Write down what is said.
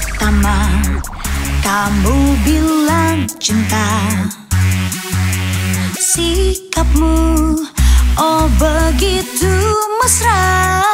pertama Kamu bilang cinta. Sikapmu Oh begitu mesra.